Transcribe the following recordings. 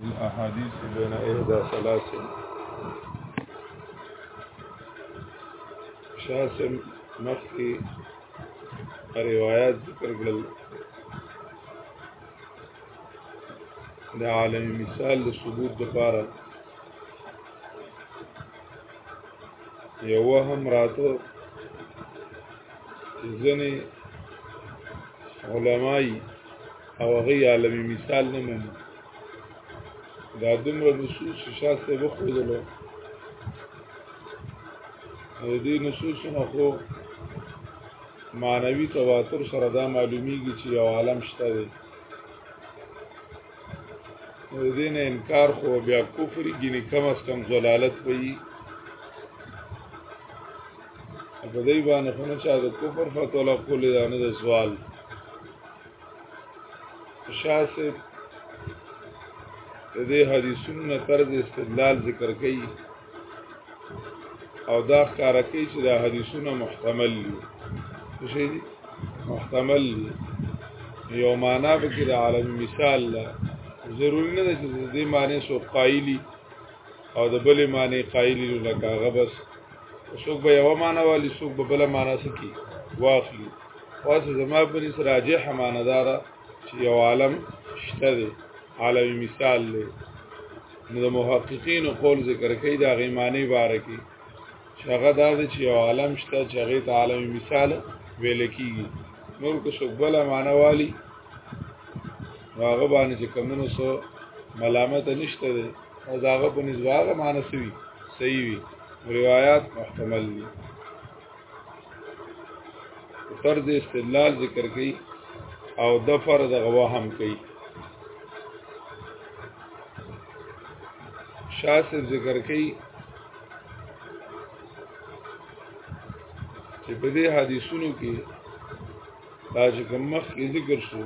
الاحاديث بين احدى سلاسل شاسم مخي روایت ذکر کړل د عالم مثال د ثبوت لپاره یو هم راته ځنې علماي او هغه عالمي مثال نه مني دا دومره نصوص شاه سه وخوذلو او دې نصوص نه خو معنوي تواتر سره دا معلومیږي چې یو عالم شته دی نو دې نه انکار خو بیا کفر ګینه کم از کم زلالت وي په دې باندې خو نه چا د کفر فتوا لقول دا نه د سوال شاه صاحب د دې حدیثونو نه طرز استدلال ذکر کړي او دا ښکارا کوي چې دا حدیثونه محتمل دي شي دي محتمل دي یو معنا به کې د عالم مثال لا ضروري نه ده چې د دې معنی سو قایلی او د بلې معنی قایلی لکه هغه بس څوک به یو معنا والی څوک به بل معنا سکی واخلي اوس زما په نس راجح ماندار چې یو عالم شته دی عالمي مثال دی نو د محققین قول ذکر کوي دا غیمانه باره کې چې هغه دا دی چې یو عالم شته چې هغه ته عالمي مثال ویل کیږي نور کو شغبل معنا والی هغه باندې چې کمونو سو ملامت نشته دی او داغه په نسبت هغه معنی سوي صحیح وي روایت محتمل دي فرض استدلال ذکر کړي او د فرض غوا هم کړي شاسب ذکر کړي چې په دې حدیثونو کې دا چې کوم مخ کې ذکر شو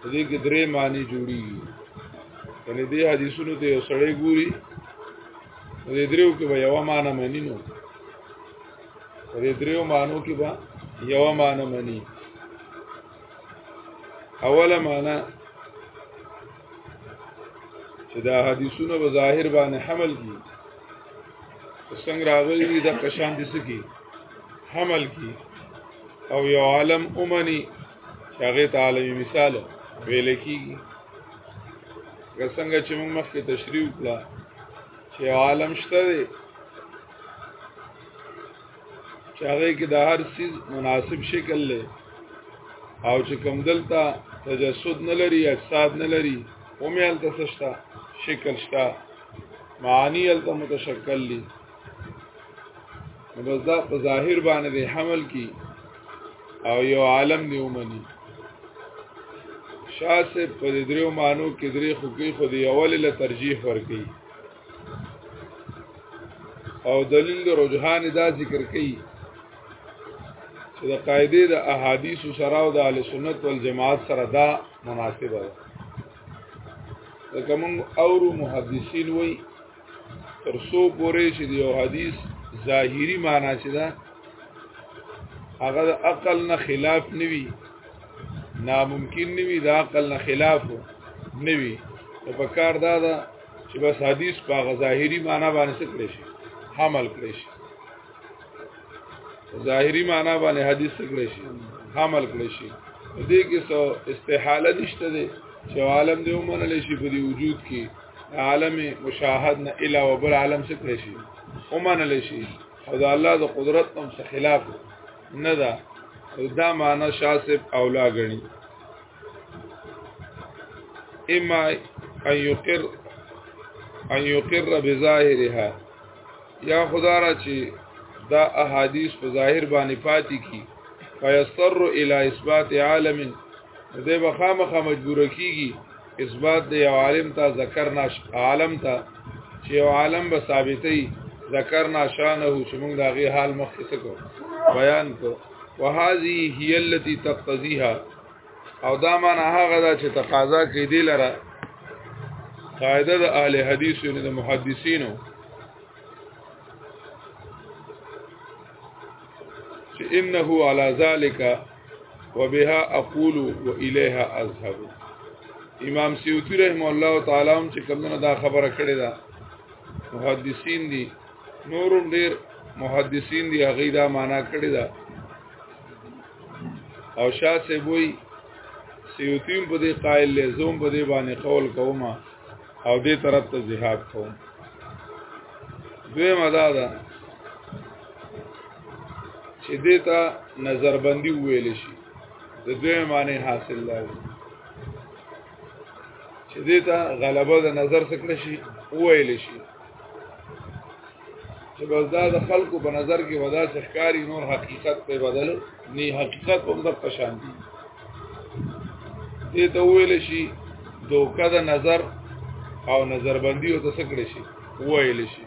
په دې کې درې معنی جوړیږي کله دې حدیثونو ته یو سړی ګوري په دې دریو کې به یو معنا مانی نو په دې دریو مانو کې به یو معنا مانی اوله معنا چې دا حدیثونه به ظاهر باندې حمل کی څنګه راغلي دي د قشان دي سکی حمل کی او یو عالم اومني هغه تعالی مثال ویل کیږي څنګه چې موږ مخکې تشریح وکړه چې عالم شته دی چې هغه کې د هر سیز مناسب شکل لري او چې کوم دلته تجسد نه لري اجساد نه لري هم یې الته شته شکل شته معنی الته متشکل لري بس دا په ظاهر باندې د حمل کی او یو عالم دی ومني شاسه په دریو مانو کې درې خو کې خو دی اول له ترجیح ورکړي او دلیل د رجحان دا ذکر کړي چې د قاعده د احادیث سره او د اهل سنت والجماعت سره دا مناسبه ده کوم اورو محدثین وایي تر څو پورې چې د یو حدیث ظاهری معنی چې ده هغه د عقل نه خلاف نوي ناممکن نوي د عقل نه خلاف نوي نو په کار دا ده چې بس حدیث په هغه ظاهری معنی باندې څه کړی شي حمل کړی شي ظاهری معنی باندې حدیث څه کړی شي حمل کړی شي دې کې څو استحاله نشته دي چې عالم دې ومنل شي په دې وجود کې عالم مشاهد نه اله او بل عالم څه کړی شي اومن لشي او دا الله د قدرت هم څخه خلاف نه ده دا معنا شاسب اولا غني اما ان يقر ان يقر بظاهرها یا خدا را چې دا احادیث په ظاهر باندې پاتې کی فیصر الى اثبات عالم دې بخامه مجبور کیږي اثبات دی او عالم ته ذکر ناش عالم ته چې عالم به ثابتې ذکر ناشانه چې موږ دا غي حال مخکې سکو بیان کو وهذه هي التي تقتضيها او دا معنا هغه دا چې تقاضا کوي دی لره قاعده د اهل حدیث او د محدثینو چې انه على ذلك وبها اقول والیها اذهب امام سیوطی رحم الله تعالی هم چې کومه دا خبره کړې ده محدثین دي نورم ډیر محدثین دي هغه دا معنا کړې ده او شاه سی وی سیوطیم په دې قائل لزوم په دې باندې قول کوما او دې طرف ته ذهاب کوم دوی مدا ده چې دیتا نظر بندي ویل شي د دوی معنی حاصل ده چې دیتا غلبه د نظر سکړه شي ویل شي چې بس دا د خلکو په نظر کې ودا ښکاری نور حقیقت په بدل نه حقیقت هم د پشان دي دې ته ویل شي دوکه د نظر او نظر بندي او تسکړه شي ویل شي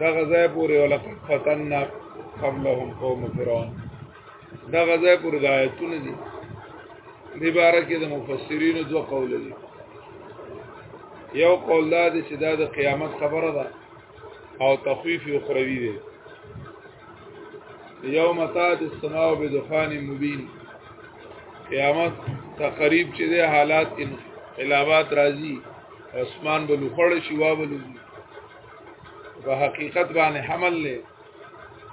دا غزای پوری ولقد فتننا قبلهم قوم فرعون دا غزای پوری د آیتونه دي دې باره کې د مفسرینو دوه قول دي یو قول دا دی چې دا د قیامت خبره ده او تخویف اخروی دی یوم تات السماء بدخان مبین قیامت تقریب چې د حالات انقلابات راځي اسمان به لوخړ شي وا به لوزي په حقیقت باندې حمل له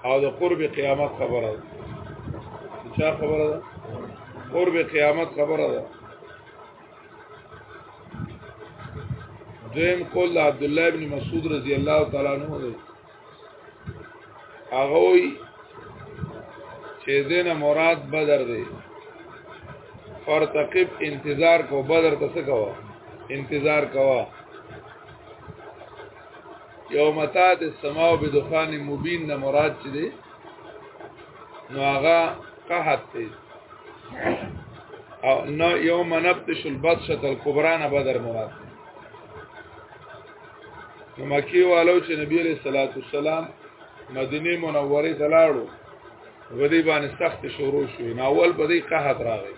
او د قرب قیامت خبره ده چا خبره ده قرب قیامت خبره ده دویم قول عبد الله ابن مسعود رضی الله تعالی عنہ دی هغه وی چې دینه مراد بدر دی فرتقب انتظار کو بدر ته څه کوا انتظار کوا یوم تات السماء بدخان مبین نه مراد چي دي نو هغه قحط دی او نو یوم نبتش البطشه الكبرى نه بدر مراد نو مکی والو چې نبی علیہ الصلوۃ والسلام مدینه منوره ته لاړو ودی باندې سخت شروع شو نو اول په دې قحط راغی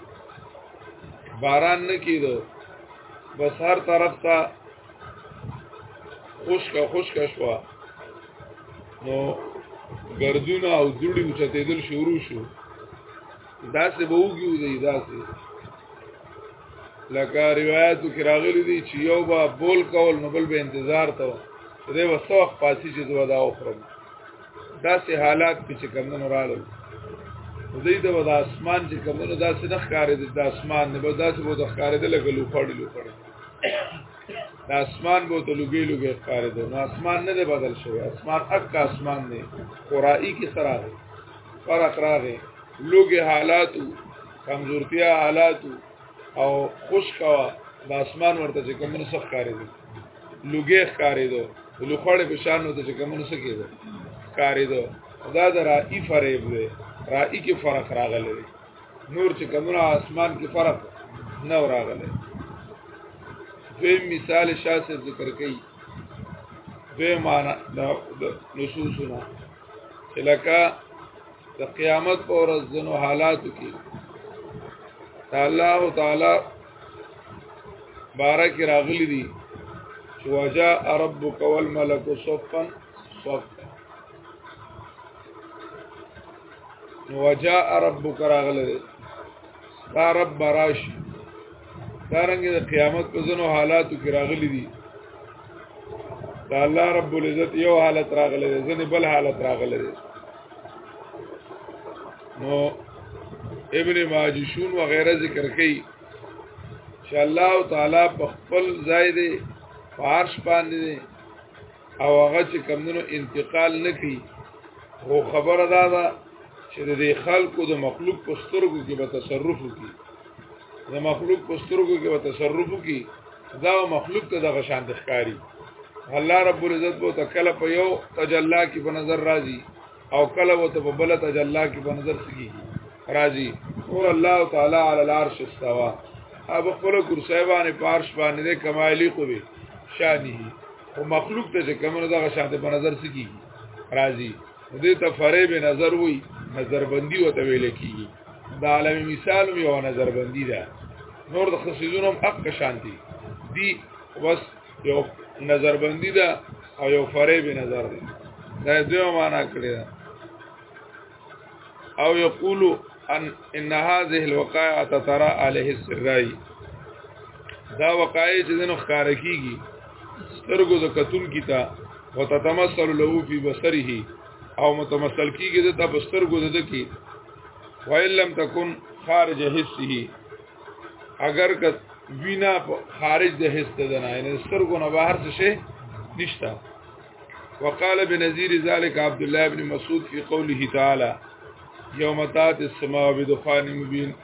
باران نه کیدو بس هر طرف ته خوشک خوشک شو نو ګردونه او دوړي اوچتېدل شروع شو داسې به وګیو دی داسې لکه روایتو کې راغلي دي چې یو به بول کول نو بل به انتظار ته چې دی وسو وخت پاسي چې زه ودا وخورم داسې حالات کې چې کمونو راغلل دوی د ودا اسمان چې کمونو داسې نه ښکارې د اسمان نه به داسې وو د ښکارې د لګل وخړل وخړل د اسمان بو ته لګي لګي ښکارې ده نو اسمان نه دی بدل شوی اسمان اک اسمان دی قرائي کې سره فرق راغی لوګي حالاتو کمزورتیا حالات او خشک او د اسمان ورته چې کوم څه ښکارې دي لوګي ښکارې دي لوخړې په شان ورته چې کوم څه کېدو ښکارې دي دا د رائی فریب دی رائی کې فرق راغلی دی نور چې کومه اسمان کې فرق نه راغلی دویم مثال شاسې ذکر کړي دوی معنا د نصوصونه چې لکه د قیامت په ورځ ځنو حالاتو کې الله تعالی بارک راغلی دي چې وجا ربک والملک صفا صفا وجا ربک راغلی دي دا رب براش دارنګ د قیامت په ځنو حالاتو کې راغلی دي دا الله رب العزت یو حالت راغلی دي ځنه بل حالت راغلی دي نو ابن ماجشون وغیرہ ذکر کړي چې الله تعالی په خپل ځای دی فارش باندې دی او هغه چې کمونو انتقال نکي هو خبره دا ده چې د خلکو د مخلوق په سترګو کې به تصرف وکړي د مخلوق په سترګو کې به تصرف وکړي دا مخلوق ته دغه شان د ښکاری الله رب العزت به تکله په یو تجلا کې په نظر راځي او کله وو ته په بل تجلا کې په نظر سګي راځي او الله تعالی علی العرش استوا اب خپل کرسی باندې پارش باندې د کمالی کو به شانی او مخلوق ته کومه دغه شان په نظر سګي راځي دې ته فرې به نظر وي نظر بندي وته ویل کیږي دا عالمي مثال یو نظر بندي ده نور د خصيزونو هم حق شانتي دي بس یو نظر بندي ده او یو فرې به نظر ده دا دوه معنا کړی ده او یقول ان ان هذه الوقائع تترى عليه السرائي دا وقایع چې دنو ښکار کیږي سترګو د کتون کیتا وتتمثل له فی بصره او متمثل کیږي د تبستر ګوزده کی وان لم تکن خارج حسه اگر که وینا خارج د حس ته نه یعنی سترګو نه بهر څه شي نشتا وقال بنذير ذلك عبد الله بن مسعود في قوله تعالى يوم تات السماء بدخان مبين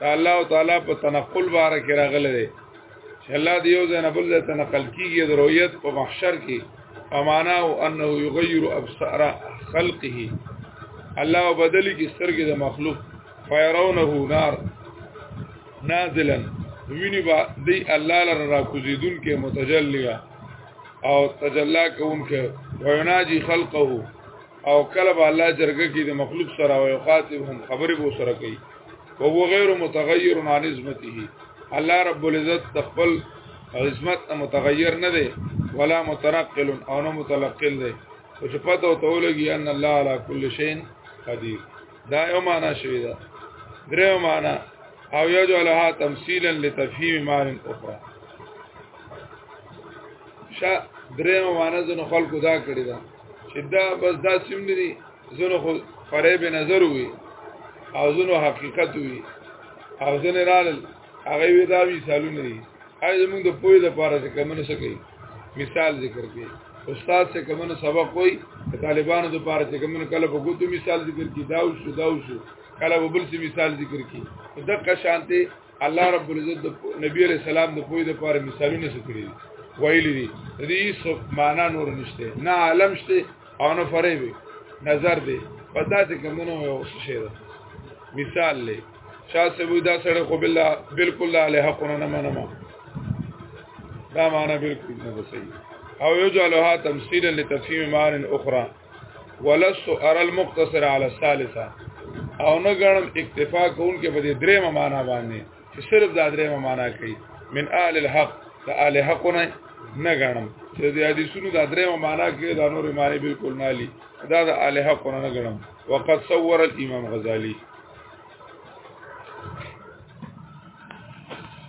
دا الله تعالی په تنقل بار کې راغله ده چې الله دی یو ځای نه بل ځای تنقل کیږي د رؤیت په محشر کې امانا او انه یغیر ابصار خلقه الله بدلی کې سترګې د مخلوق فیرونه نار نازلا ویني با دی الله لره را کوزیدون کې متجلیا او تجلا کوونکې ویناجی خلقه او کله به الله جرګه کې د مخلوق سره او خاطب هم خبرې بو سره کوي او هو غیر متغیر عن عظمته الله رب العزت د خپل عظمت نه متغیر نه دی ولا متنقل او نه متلقل دی او چې پته او تولګي ان الله علی کل شیء قدیر دا یو معنا شوی دا درې معنا او یجعلها تمثيلا لتفهیم معنی اخرى شا درې معنا زنه خلکو دا کړی دا چې دا بس دا سیم نه دي زنو خو فریب نظر وي او زنو حقیقت وي او زنه رال هغه وی دا وی سالونه دي هغه زموږ د پوهې لپاره چې کمنه سکی مثال ذکر کړي استاد چې کمنه سبق وای طالبانو لپاره چې کمنه کله په ګوتو مثال ذکر کړي دا او شو دا او شو کله په بل څه مثال ذکر کړي دغه شانته الله رب العزت د نبی علیہ السلام د پوی د پاره مثالونه ذکرې ویل دي دې سو معنا نور نشته نه عالم شته او نه فریبي نظر دی پدا ته کمنو یو شی ده مثال لې شاه سبو دا سره خو بالله بالکل علی حق نه منم دا معنا بالکل نه صحیح او یجعلها تمثيلا لتفهيم معان اخرى ولست ار المختصر على الثالثه او نه غنم اکتفا کون کې په دې درېمه معنا باندې چې صرف دا درېمه معنا کوي من آل الحق دا آل حق نه نه غنم چې دې حدیثونو دا درېمه معنا کې دا نور معنی بالکل نه لي دا دا آل حق نه غنم وقد صور الامام غزالی